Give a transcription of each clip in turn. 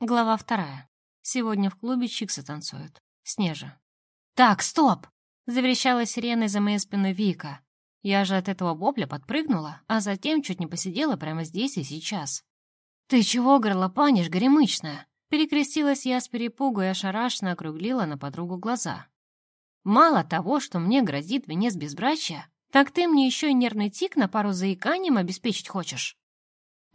Глава вторая. Сегодня в клубе чиксы танцуют. Снежа. «Так, стоп!» — заверещала сиреной за моей спиной Вика. Я же от этого бобля подпрыгнула, а затем чуть не посидела прямо здесь и сейчас. «Ты чего горлопанишь, горемычная?» Перекрестилась я с перепугу и ошарашенно округлила на подругу глаза. «Мало того, что мне грозит венец безбрачия, так ты мне еще и нервный тик на пару заиканием обеспечить хочешь?»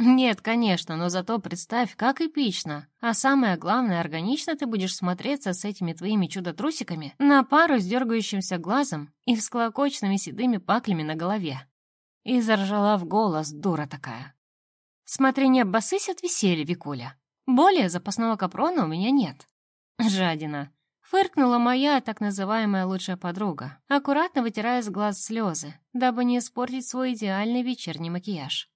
Нет, конечно, но зато представь, как эпично. А самое главное, органично ты будешь смотреться с этими твоими чудо-трусиками на пару с дергающимся глазом и всклокоченными седыми паклями на голове. И заржала в голос, дура такая. Смотри, не обоссысь от веселья, Викуля. Более запасного капрона у меня нет. Жадина. Фыркнула моя так называемая лучшая подруга, аккуратно вытирая с глаз слезы, дабы не испортить свой идеальный вечерний макияж.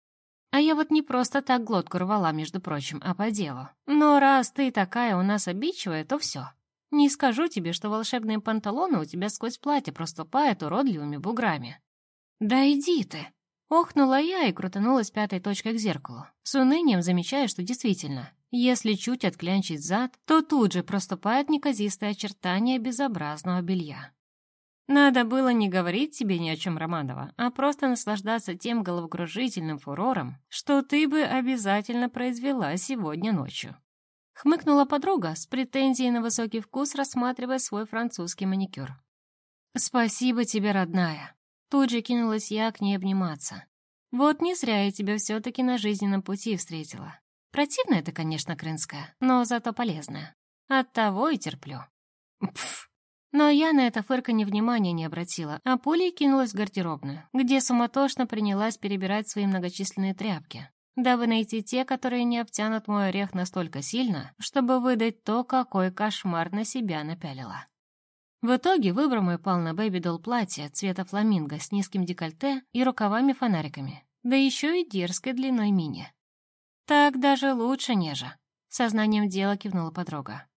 А я вот не просто так глотку рвала, между прочим, а по делу. Но раз ты такая у нас обидчивая, то все. Не скажу тебе, что волшебные панталоны у тебя сквозь платье проступают уродливыми буграми. Да иди ты. Охнула я и крутанулась пятой точкой к зеркалу, с унынием замечая, что действительно, если чуть отклянчить зад, то тут же проступает неказистое очертание безобразного белья. Надо было не говорить тебе ни о чем, Романова, а просто наслаждаться тем головокружительным фурором, что ты бы обязательно произвела сегодня ночью. Хмыкнула подруга с претензией на высокий вкус, рассматривая свой французский маникюр. «Спасибо тебе, родная!» Тут же кинулась я к ней обниматься. «Вот не зря я тебя все-таки на жизненном пути встретила. Противно это, конечно, крынская, но зато полезная. Оттого и терплю». Пф, но я на это фырканье внимания не обратила, а пулей кинулась в гардеробную, где суматошно принялась перебирать свои многочисленные тряпки, дабы найти те, которые не обтянут мой орех настолько сильно, чтобы выдать то, какой кошмар на себя напялила. В итоге выбор мой пал на бэби-долл платье цвета фламинго с низким декольте и рукавами-фонариками, да еще и дерзкой длиной мини. «Так даже лучше, нежа», — сознанием дела кивнула подруга.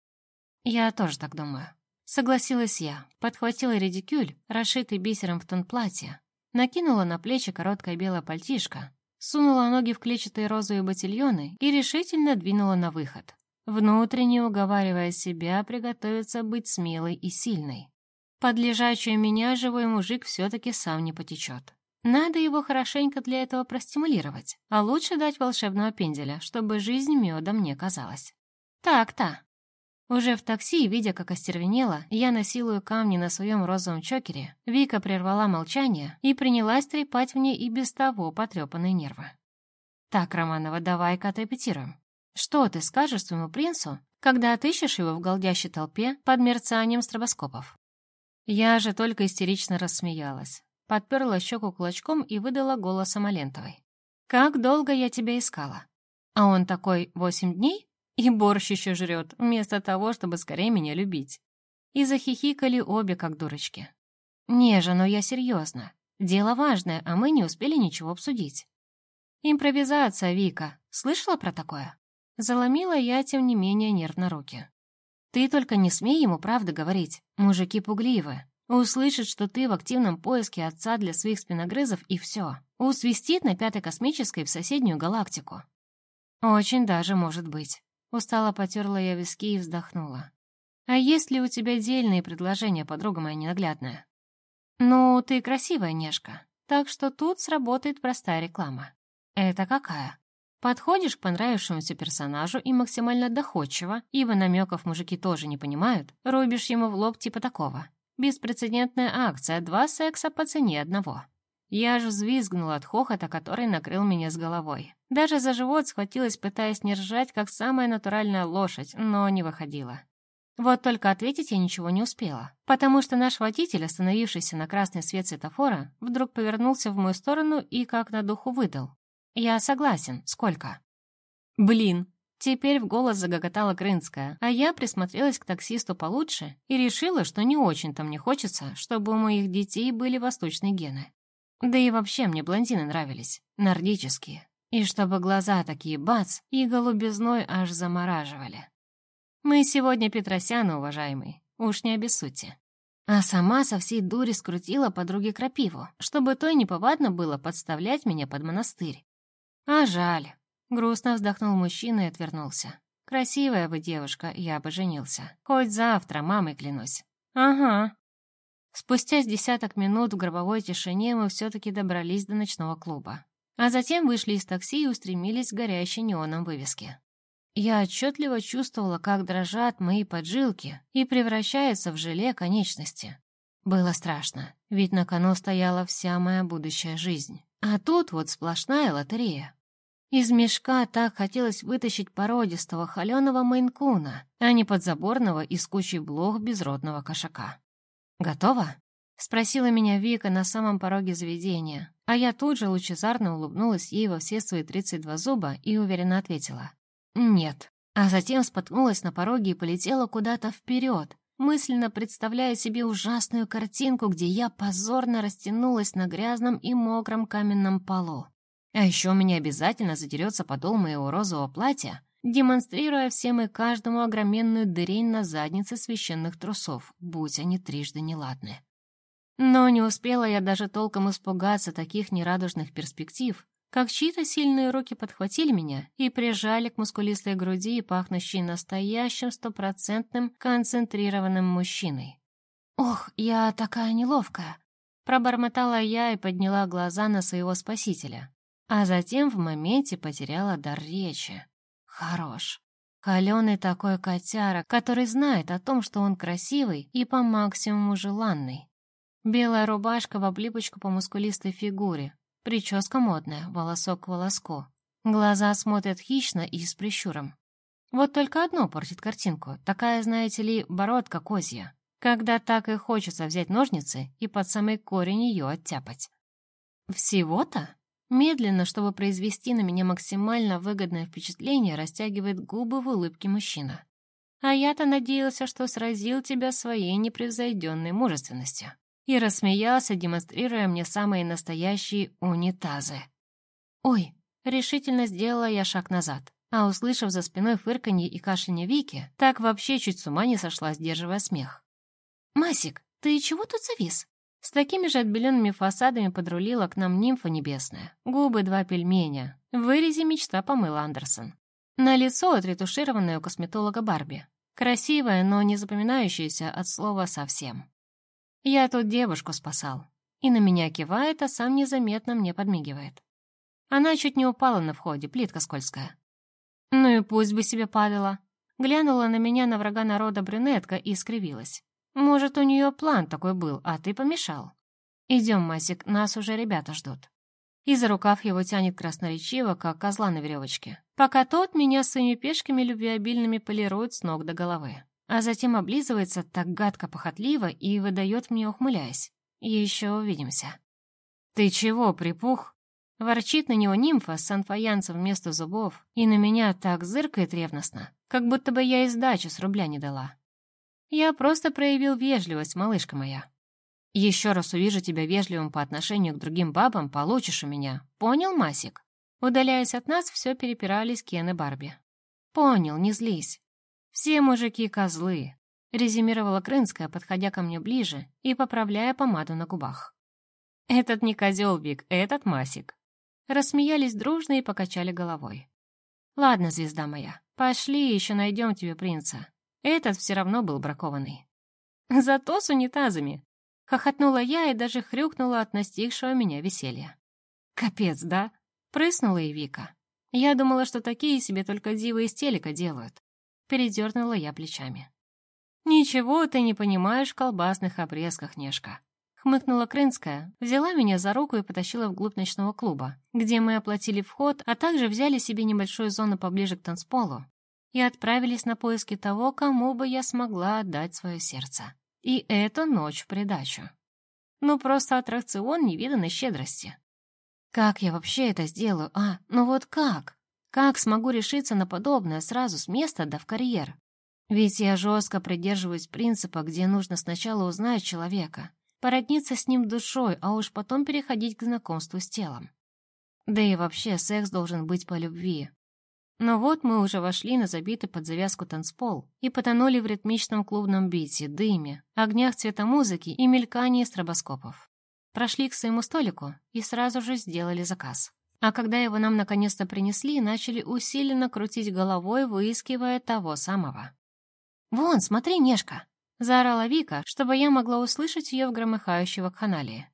«Я тоже так думаю. Согласилась я, подхватила редикюль, расшитый бисером в тон платья, накинула на плечи короткое белое пальтишко, сунула ноги в клетчатые розовые ботильоны и решительно двинула на выход, внутренне уговаривая себя приготовиться быть смелой и сильной. Под меня живой мужик все-таки сам не потечет. Надо его хорошенько для этого простимулировать, а лучше дать волшебного пенделя, чтобы жизнь медом не казалась. Так-то. Уже в такси, видя, как остервенела, я насилую камни на своем розовом чокере, Вика прервала молчание и принялась трепать мне и без того потрепанные нервы. «Так, Романова, давай-ка отрепетируем. Что ты скажешь своему принцу, когда отыщешь его в голдящей толпе под мерцанием стробоскопов?» Я же только истерично рассмеялась, подперла щеку кулачком и выдала голосом Алентовой. «Как долго я тебя искала?» А он такой, восемь дней? И борщ еще жрет, вместо того, чтобы скорее меня любить. И захихикали обе, как дурочки. «Не же, но я серьезно. Дело важное, а мы не успели ничего обсудить». «Импровизация, Вика. Слышала про такое?» Заломила я, тем не менее, нервно руки. «Ты только не смей ему правды говорить. Мужики пугливы. Услышит, что ты в активном поиске отца для своих спиногрызов, и все. Усвистит на пятой космической в соседнюю галактику. Очень даже может быть. Устало потерла я виски и вздохнула. «А есть ли у тебя дельные предложения, подруга моя ненаглядная?» «Ну, ты красивая, Нежка, так что тут сработает простая реклама». «Это какая?» Подходишь к понравившемуся персонажу и максимально доходчиво, ибо намеков мужики тоже не понимают, рубишь ему в лоб типа такого. Беспрецедентная акция, два секса по цене одного. Я же взвизгнула от хохота, который накрыл меня с головой. Даже за живот схватилась, пытаясь не ржать, как самая натуральная лошадь, но не выходила. Вот только ответить я ничего не успела, потому что наш водитель, остановившийся на красный свет светофора, вдруг повернулся в мою сторону и как на духу выдал. «Я согласен. Сколько?» «Блин!» Теперь в голос загоготала Крынская, а я присмотрелась к таксисту получше и решила, что не очень-то мне хочется, чтобы у моих детей были восточные гены. Да и вообще мне блондины нравились, нордические. И чтобы глаза такие бац, и голубизной аж замораживали. Мы сегодня Петросяны, уважаемый, уж не обессудьте. А сама со всей дури скрутила подруге крапиву, чтобы той неповадно было подставлять меня под монастырь. А жаль. Грустно вздохнул мужчина и отвернулся. Красивая бы девушка, я бы женился. Хоть завтра, мамой клянусь. Ага. Спустя с десяток минут в гробовой тишине мы все-таки добрались до ночного клуба. А затем вышли из такси и устремились к горящей неоном вывеске. Я отчетливо чувствовала, как дрожат мои поджилки и превращаются в желе конечности. Было страшно, ведь на кону стояла вся моя будущая жизнь. А тут вот сплошная лотерея. Из мешка так хотелось вытащить породистого холеного майнкуна, а не подзаборного из кучи блох безродного кошака. «Готово?» — спросила меня Вика на самом пороге заведения, а я тут же лучезарно улыбнулась ей во все свои 32 зуба и уверенно ответила. «Нет». А затем споткнулась на пороге и полетела куда-то вперед, мысленно представляя себе ужасную картинку, где я позорно растянулась на грязном и мокром каменном полу. А еще у меня обязательно задерется подол моего розового платья, демонстрируя всем и каждому огроменную дырень на заднице священных трусов, будь они трижды неладны. Но не успела я даже толком испугаться таких нерадужных перспектив, как чьи-то сильные руки подхватили меня и прижали к мускулистой груди, пахнущей настоящим стопроцентным концентрированным мужчиной. «Ох, я такая неловкая!» Пробормотала я и подняла глаза на своего спасителя, а затем в моменте потеряла дар речи. Хорош. Холеный такой котяра, который знает о том, что он красивый и по максимуму желанный. Белая рубашка в облипочку по мускулистой фигуре, прическа модная, волосок к волоску. Глаза смотрят хищно и с прищуром. Вот только одно портит картинку, такая, знаете ли, бородка козья, когда так и хочется взять ножницы и под самый корень ее оттяпать. Всего-то? Медленно, чтобы произвести на меня максимально выгодное впечатление, растягивает губы в улыбке мужчина. А я-то надеялся, что сразил тебя своей непревзойденной мужественностью. И рассмеялся, демонстрируя мне самые настоящие унитазы. Ой, решительно сделала я шаг назад, а услышав за спиной фырканье и кашлянье Вики, так вообще чуть с ума не сошла, сдерживая смех. «Масик, ты чего тут завис?» С такими же отбеленными фасадами подрулила к нам нимфа небесная. Губы два пельменя. В вырезе мечта помыла Андерсон. На лицо отретушированное у косметолога Барби. Красивая, но не запоминающаяся от слова совсем. Я тут девушку спасал. И на меня кивает, а сам незаметно мне подмигивает. Она чуть не упала на входе, плитка скользкая. Ну и пусть бы себе падала. Глянула на меня на врага народа брюнетка и скривилась. Может, у нее план такой был, а ты помешал. Идем, Масик, нас уже ребята ждут. И за рукав его тянет красноречиво, как козла на веревочке, пока тот меня своими пешками любвеобильными полирует с ног до головы, а затем облизывается так гадко-похотливо и выдает мне, ухмыляясь. Еще увидимся. «Ты чего, припух?» Ворчит на него нимфа с санфаянцем вместо зубов, и на меня так зыркает ревностно, как будто бы я и сдачу с рубля не дала. Я просто проявил вежливость, малышка моя. Еще раз увижу тебя вежливым по отношению к другим бабам, получишь у меня. Понял, Масик? Удаляясь от нас, все перепирались Кен и Барби. Понял, не злись. Все мужики козлы, резюмировала Крынская, подходя ко мне ближе и поправляя помаду на губах. Этот не козел, Вик, этот Масик. Рассмеялись дружно и покачали головой. Ладно, звезда моя, пошли, еще найдем тебе принца. Этот все равно был бракованный. Зато с унитазами. Хохотнула я и даже хрюкнула от настигшего меня веселья. Капец, да? Прыснула и Вика. Я думала, что такие себе только дивы из телека делают. Передернула я плечами. «Ничего ты не понимаешь в колбасных обрезках, Нешка», — хмыкнула Крынская, взяла меня за руку и потащила вглубь ночного клуба, где мы оплатили вход, а также взяли себе небольшую зону поближе к танцполу, и отправились на поиски того, кому бы я смогла отдать свое сердце. И эту ночь в придачу. Ну, просто аттракцион невиданной щедрости. Как я вообще это сделаю, а? Ну вот как? Как смогу решиться на подобное сразу с места да в карьер? Ведь я жестко придерживаюсь принципа, где нужно сначала узнать человека, породниться с ним душой, а уж потом переходить к знакомству с телом. Да и вообще секс должен быть по любви, но вот мы уже вошли на забитый под завязку танцпол и потонули в ритмичном клубном бите, дыме, огнях цвета музыки и мелькании стробоскопов. Прошли к своему столику и сразу же сделали заказ. А когда его нам наконец-то принесли, начали усиленно крутить головой, выискивая того самого. «Вон, смотри, Нешка!» — заорала Вика, чтобы я могла услышать ее в громыхающей вакханалии.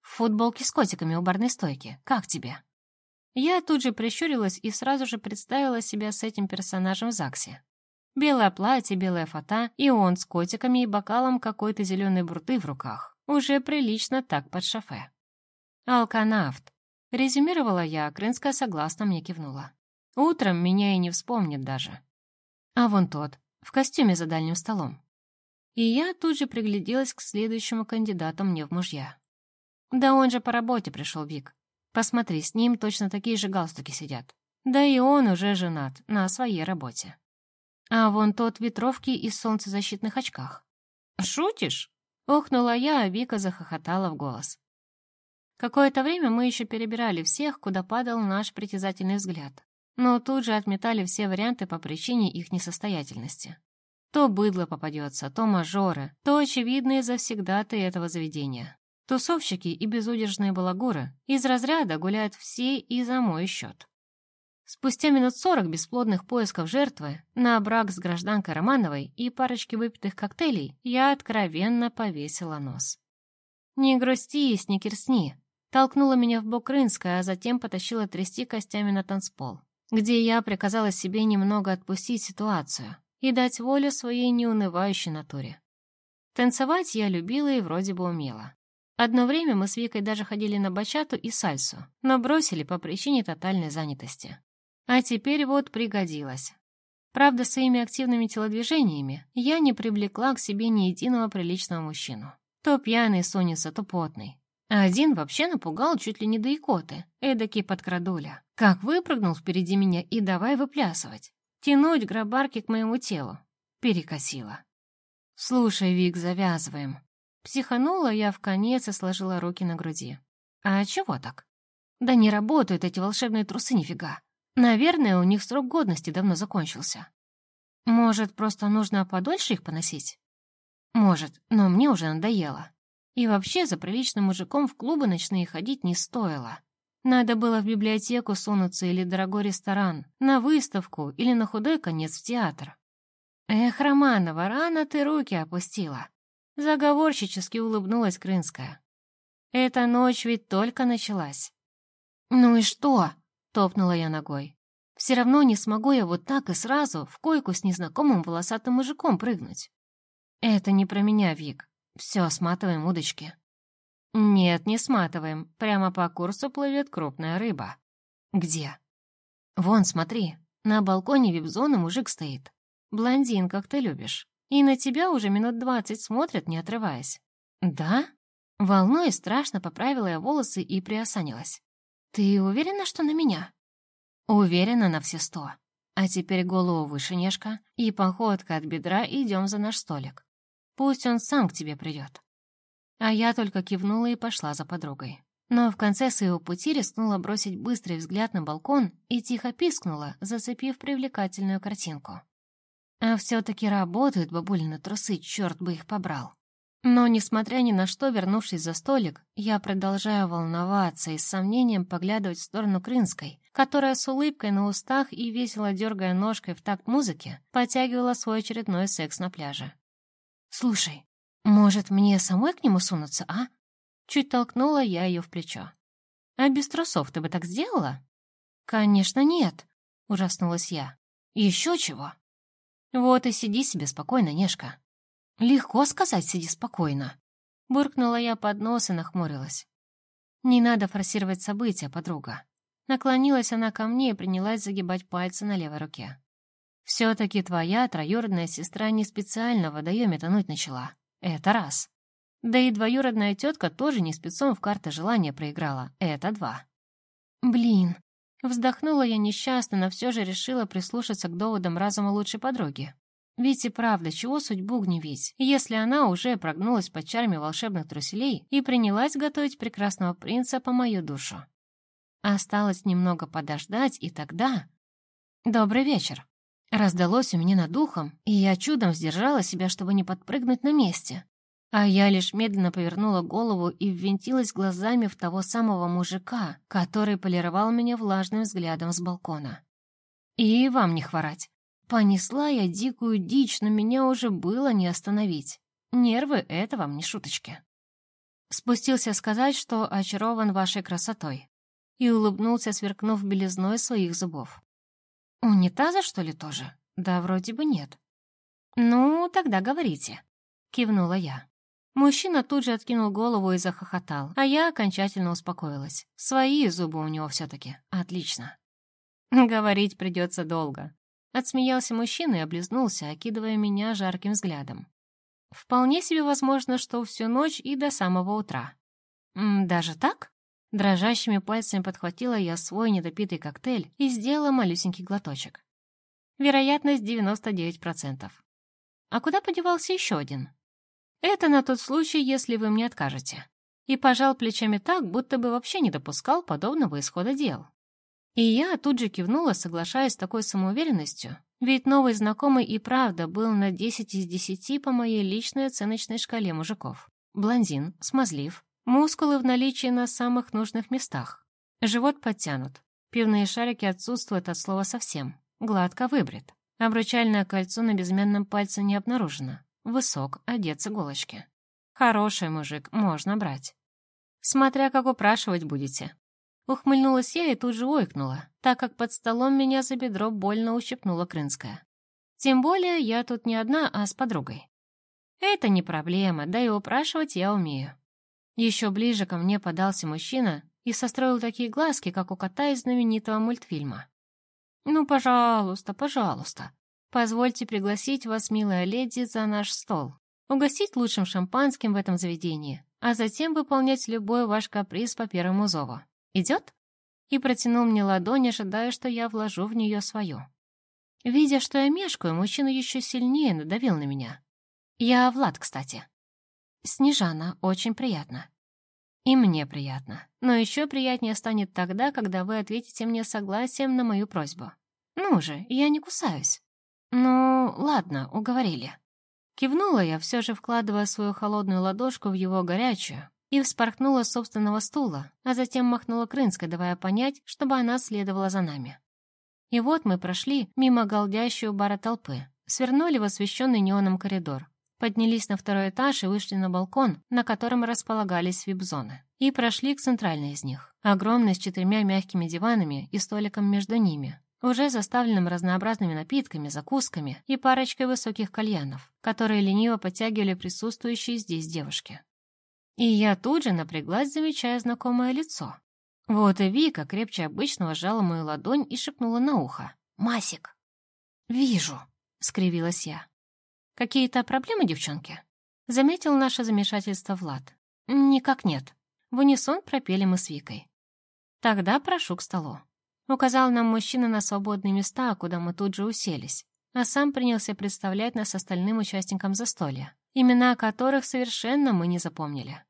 «В футболке с котиками у барной стойки. Как тебе?» Я тут же прищурилась и сразу же представила себя с этим персонажем в ЗАГСе. Белое платье, белая фата, и он с котиками и бокалом какой-то зеленой бурды в руках. Уже прилично так под шофе. «Алканавт», — резюмировала я, Крынская согласно мне кивнула. «Утром меня и не вспомнит даже». А вон тот, в костюме за дальним столом. И я тут же пригляделась к следующему кандидату мне в мужья. Да он же по работе пришел, Вик. Посмотри, с ним точно такие же галстуки сидят. Да и он уже женат, на своей работе. А вон тот в ветровке и солнцезащитных очках. «Шутишь?» — охнула я, а Вика захохотала в голос. Какое-то время мы еще перебирали всех, куда падал наш притязательный взгляд, но тут же отметали все варианты по причине их несостоятельности. То быдло попадется, то мажоры, то очевидные завсегдаты этого заведения. Тусовщики и безудержные балагуры из разряда гуляют все и за мой счет. Спустя минут сорок бесплодных поисков жертвы на брак с гражданкой Романовой и парочки выпитых коктейлей я откровенно повесила нос. «Не грусти, сникерсни!» Толкнула меня в бок Рынская, а затем потащила трясти костями на танцпол, где я приказала себе немного отпустить ситуацию и дать волю своей неунывающей натуре. Танцевать я любила и вроде бы умела. Одно время мы с Викой даже ходили на бачату и сальсу, но бросили по причине тотальной занятости. А теперь вот пригодилось. Правда, своими активными телодвижениями я не привлекла к себе ни единого приличного мужчину. То пьяный сонится, то потный. А один вообще напугал чуть ли не до икоты, эдакий подкрадуля. Как выпрыгнул впереди меня и давай выплясывать. Тянуть гробарки к моему телу. Перекосила. «Слушай, Вик, завязываем», Психанула я в конец и сложила руки на груди. А чего так? Да не работают эти волшебные трусы нифига. Наверное, у них срок годности давно закончился. Может, просто нужно подольше их поносить? Может, но мне уже надоело. И вообще за приличным мужиком в клубы ночные ходить не стоило. Надо было в библиотеку сунуться или дорогой ресторан, на выставку или на худой конец в театр. Эх, Романова, рано ты руки опустила. Заговорщически улыбнулась Крынская. Эта ночь ведь только началась. «Ну и что?» — топнула я ногой. «Все равно не смогу я вот так и сразу в койку с незнакомым волосатым мужиком прыгнуть». «Это не про меня, Вик. Все, сматываем удочки». «Нет, не сматываем. Прямо по курсу плывет крупная рыба». «Где?» «Вон, смотри, на балконе вип-зоны мужик стоит. Блондин, как ты любишь. И на тебя уже минут двадцать смотрят, не отрываясь. Да? Волнуясь, страшно поправила я волосы и приосанилась. Ты уверена, что на меня? Уверена на все сто. А теперь голову выше, Нежка, и походка от бедра идем за наш столик. Пусть он сам к тебе придет. А я только кивнула и пошла за подругой. Но в конце своего пути рискнула бросить быстрый взгляд на балкон и тихо пискнула, зацепив привлекательную картинку. А все-таки работают бабулины трусы, черт бы их побрал. Но, несмотря ни на что, вернувшись за столик, я продолжаю волноваться и с сомнением поглядывать в сторону Крынской, которая с улыбкой на устах и весело дергая ножкой в такт музыки, потягивала свой очередной секс на пляже. «Слушай, может, мне самой к нему сунуться, а?» Чуть толкнула я ее в плечо. «А без трусов ты бы так сделала?» «Конечно, нет», — ужаснулась я. «Еще чего?» «Вот и сиди себе спокойно, Нешка». «Легко сказать, сиди спокойно», — буркнула я под нос и нахмурилась. «Не надо форсировать события, подруга». Наклонилась она ко мне и принялась загибать пальцы на левой руке. «Все-таки твоя троюродная сестра не специально в водоеме тонуть начала. Это раз. Да и двоюродная тетка тоже не спецом в карты желания проиграла. Это два». «Блин, Вздохнула я несчастно, но все же решила прислушаться к доводам разума лучшей подруги. Ведь и правда, чего судьбу гневить, если она уже прогнулась под чарами волшебных труселей и принялась готовить прекрасного принца по мою душу. Осталось немного подождать, и тогда... «Добрый вечер!» Раздалось у меня над духом, и я чудом сдержала себя, чтобы не подпрыгнуть на месте. А я лишь медленно повернула голову и ввинтилась глазами в того самого мужика, который полировал меня влажным взглядом с балкона. И вам не хворать. Понесла я дикую дичь, но меня уже было не остановить. Нервы — это вам не шуточки. Спустился сказать, что очарован вашей красотой. И улыбнулся, сверкнув белизной своих зубов. «Унитаза, что ли, тоже? Да, вроде бы нет». «Ну, тогда говорите», — кивнула я. Мужчина тут же откинул голову и захохотал, а я окончательно успокоилась. Свои зубы у него все-таки. Отлично. Говорить придется долго. Отсмеялся мужчина и облизнулся, окидывая меня жарким взглядом. Вполне себе возможно, что всю ночь и до самого утра. «Даже так?» Дрожащими пальцами подхватила я свой недопитый коктейль и сделала малюсенький глоточек. Вероятность 99%. А куда подевался еще один? Это на тот случай, если вы мне откажете. И пожал плечами так, будто бы вообще не допускал подобного исхода дел. И я тут же кивнула, соглашаясь с такой самоуверенностью, ведь новый знакомый и правда был на 10 из 10 по моей личной оценочной шкале мужиков. Блондин, смазлив, мускулы в наличии на самых нужных местах. Живот подтянут, пивные шарики отсутствуют от слова совсем, гладко выбрит. Обручальное кольцо на безымянном пальце не обнаружено. Высок, одет с иголочки. Хороший мужик, можно брать. Смотря как упрашивать будете. Ухмыльнулась я и тут же ойкнула, так как под столом меня за бедро больно ущипнула Крынская. Тем более я тут не одна, а с подругой. Это не проблема, да и упрашивать я умею. Еще ближе ко мне подался мужчина и состроил такие глазки, как у кота из знаменитого мультфильма. «Ну, пожалуйста, пожалуйста, позвольте пригласить вас, милая леди, за наш стол, угостить лучшим шампанским в этом заведении, а затем выполнять любой ваш каприз по первому зову. Идет?» И протянул мне ладонь, ожидая, что я вложу в нее свою. Видя, что я мешкаю, мужчина еще сильнее надавил на меня. «Я Влад, кстати». «Снежана, очень приятно». «И мне приятно. Но еще приятнее станет тогда, когда вы ответите мне согласием на мою просьбу. Ну же, я не кусаюсь». «Ну, ладно, уговорили». Кивнула я, все же вкладывая свою холодную ладошку в его горячую, и вспорхнула с собственного стула, а затем махнула Крынской, давая понять, чтобы она следовала за нами. И вот мы прошли мимо голдящего бара толпы, свернули в освещенный неоном коридор, поднялись на второй этаж и вышли на балкон, на котором располагались вип-зоны, и прошли к центральной из них, огромной с четырьмя мягкими диванами и столиком между ними, уже заставленным разнообразными напитками, закусками и парочкой высоких кальянов, которые лениво подтягивали присутствующие здесь девушки. И я тут же напряглась, замечая знакомое лицо. Вот и Вика крепче обычного сжала мою ладонь и шепнула на ухо. «Масик!» «Вижу», — скривилась я. «Какие-то проблемы, девчонки?» Заметил наше замешательство Влад. «Никак нет». В унисон пропели мы с Викой. «Тогда прошу к столу». Указал нам мужчина на свободные места, куда мы тут же уселись, а сам принялся представлять нас остальным участникам застолья, имена которых совершенно мы не запомнили.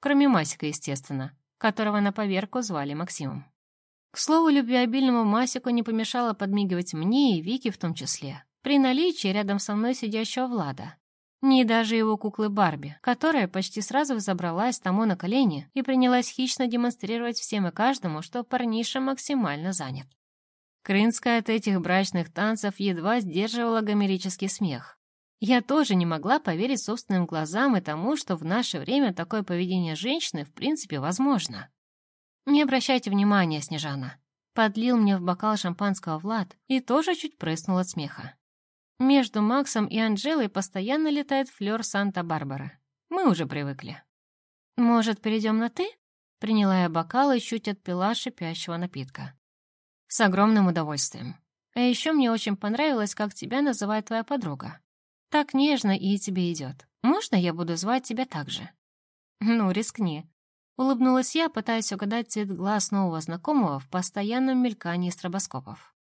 Кроме Масика, естественно, которого на поверку звали Максимом. К слову, любвеобильному Масику не помешало подмигивать мне и Вике в том числе, при наличии рядом со мной сидящего Влада. Ни даже его куклы Барби, которая почти сразу взобралась тому на колени и принялась хищно демонстрировать всем и каждому, что парниша максимально занят. Крынская от этих брачных танцев едва сдерживала гомерический смех, я тоже не могла поверить собственным глазам и тому, что в наше время такое поведение женщины в принципе возможно. «Не обращайте внимания, Снежана», — подлил мне в бокал шампанского Влад и тоже чуть прыснул от смеха. Между Максом и Анжелой постоянно летает флёр Санта-Барбара. Мы уже привыкли. «Может, перейдем на «ты»?» Приняла я бокал и чуть отпила шипящего напитка. «С огромным удовольствием. А еще мне очень понравилось, как тебя называет твоя подруга. Так нежно и тебе идет. Можно я буду звать тебя так же?» «Ну, рискни». Улыбнулась я, пытаясь угадать цвет глаз нового знакомого в постоянном мелькании стробоскопов.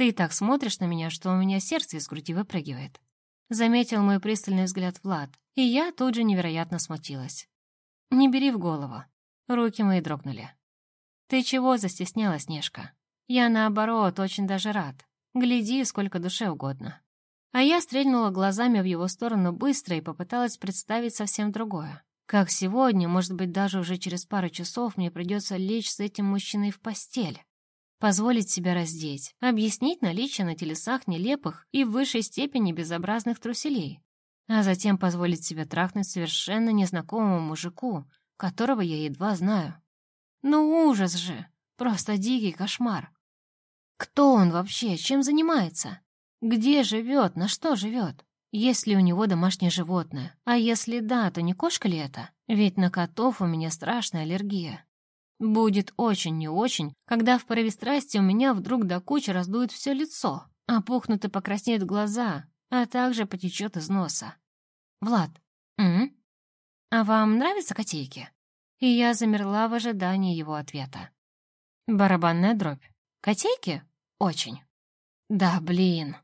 «Ты так смотришь на меня, что у меня сердце из груди выпрыгивает». Заметил мой пристальный взгляд Влад, и я тут же невероятно смутилась. «Не бери в голову». Руки мои дрогнули. «Ты чего застеснялась, Нежка? Я, наоборот, очень даже рад. Гляди, сколько душе угодно». А я стрельнула глазами в его сторону быстро и попыталась представить совсем другое. Как сегодня, может быть, даже уже через пару часов мне придется лечь с этим мужчиной в постель. Позволить себя раздеть, объяснить наличие на телесах нелепых и в высшей степени безобразных труселей, а затем позволить себе трахнуть совершенно незнакомому мужику, которого я едва знаю. Ну ужас же, просто дикий кошмар. Кто он вообще, чем занимается? Где живет, на что живет? Есть ли у него домашнее животное? А если да, то не кошка ли это? Ведь на котов у меня страшная аллергия. Будет очень не очень, когда в порыве страсти у меня вдруг до кучи раздует все лицо, опухнут и покраснеют глаза, а также потечет из носа. «Влад, м? а вам нравятся котейки?» И я замерла в ожидании его ответа. Барабанная дробь. «Котейки? Очень». «Да, блин».